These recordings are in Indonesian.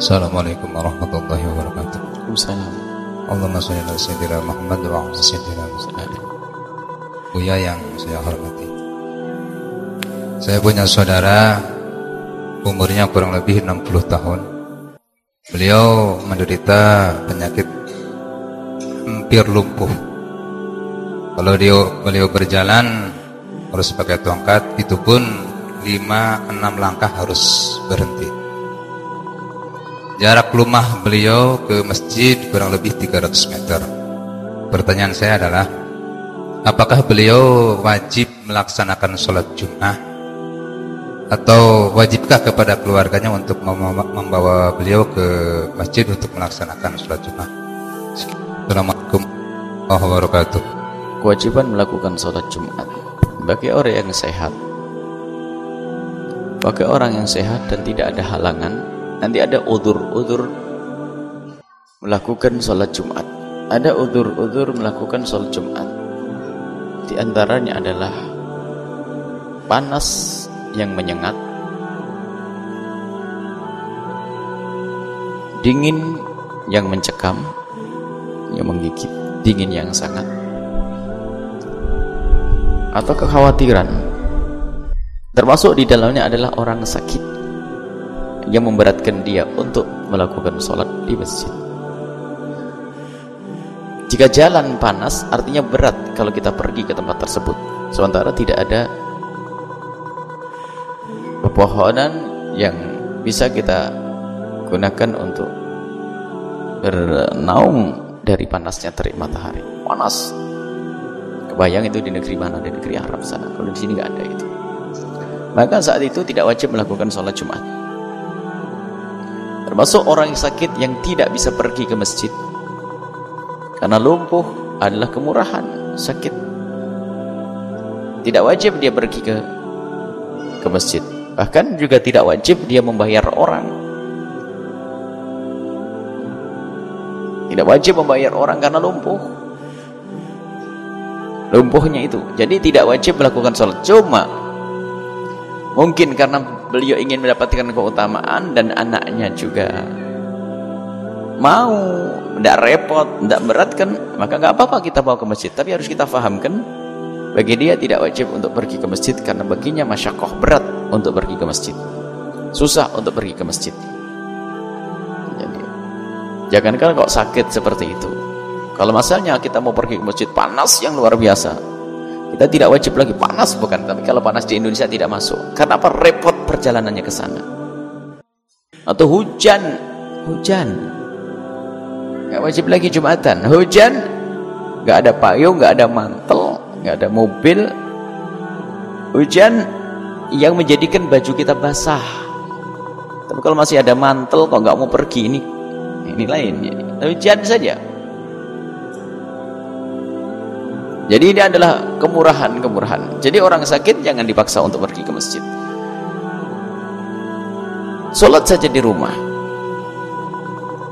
Assalamualaikum warahmatullahi wabarakatuh. Waalaikumsalam. Allahumma sholli ala sayyidina Muhammad wa ala sayyidina Muhammad. Buya yang saya hormati. Saya punya saudara umurnya kurang lebih 60 tahun. Beliau menderita penyakit hampir lumpuh. Kalau dia beliau berjalan harus pakai tongkat, itu pun 5-6 langkah harus berhenti. Jarak rumah beliau ke masjid kurang lebih 300 meter. Pertanyaan saya adalah, apakah beliau wajib melaksanakan sholat Jumat atau wajibkah kepada keluarganya untuk membawa beliau ke masjid untuk melaksanakan sholat Jumat? Assalamualaikum warahmatullahi wabarakatuh. Kewajiban melakukan sholat Jumat bagi orang yang sehat. Bagi orang yang sehat dan tidak ada halangan nanti ada udur-udur melakukan sholat Jumat. Ada udur-udur melakukan sholat Jumat. Di antaranya adalah panas yang menyengat dingin yang mencekam yang menggigit dingin yang sangat atau kekhawatiran. Termasuk di dalamnya adalah orang sakit yang memberatkan dia untuk melakukan sholat di masjid. Jika jalan panas artinya berat kalau kita pergi ke tempat tersebut. Sementara tidak ada pepohonan yang bisa kita gunakan untuk bernaung dari panasnya terik matahari. Panas. Kebayang itu di negeri mana? Di negeri Arab sana. Kalau di sini nggak ada itu. Maka saat itu tidak wajib melakukan sholat Jumat termasuk orang yang sakit yang tidak bisa pergi ke masjid. Karena lumpuh adalah kemurahan sakit. Tidak wajib dia pergi ke ke masjid. Bahkan juga tidak wajib dia membayar orang. Tidak wajib membayar orang karena lumpuh. Lumpuhnya itu. Jadi tidak wajib melakukan sholat. Cuma mungkin karena beliau ingin mendapatkan keutamaan dan anaknya juga. Mau tidak repot tidak berat kan maka nggak apa-apa kita bawa ke masjid. Tapi harus kita fahamkan bagi dia tidak wajib untuk pergi ke masjid karena baginya masyakoh berat untuk pergi ke masjid. Susah untuk pergi ke masjid. Jadi jangankan kok sakit seperti itu. Kalau masalahnya kita mau pergi ke masjid panas yang luar biasa kita tidak wajib lagi panas bukan, tapi kalau panas di Indonesia tidak masuk. Karena apa? Repot perjalanannya ke sana. Atau hujan, hujan. Gak wajib lagi Jumatan. Hujan, gak ada payung, gak ada mantel, gak ada mobil. Hujan yang menjadikan baju kita basah. Tapi kalau masih ada mantel, kok gak mau pergi ini, ini lain. Hujan saja. Jadi ini adalah kemurahan-kemurahan. Jadi orang sakit jangan dipaksa untuk pergi ke masjid. Sholat saja di rumah.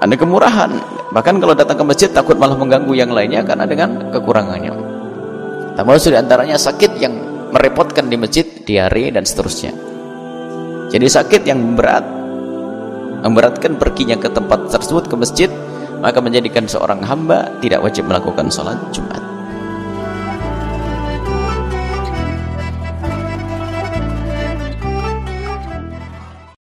Ada kemurahan. Bahkan kalau datang ke masjid takut malah mengganggu yang lainnya karena dengan kekurangannya. Termasuk di antaranya sakit yang merepotkan di masjid, diare dan seterusnya. Jadi sakit yang berat, memberatkan perginya ke tempat tersebut ke masjid, maka menjadikan seorang hamba tidak wajib melakukan sholat Jumat.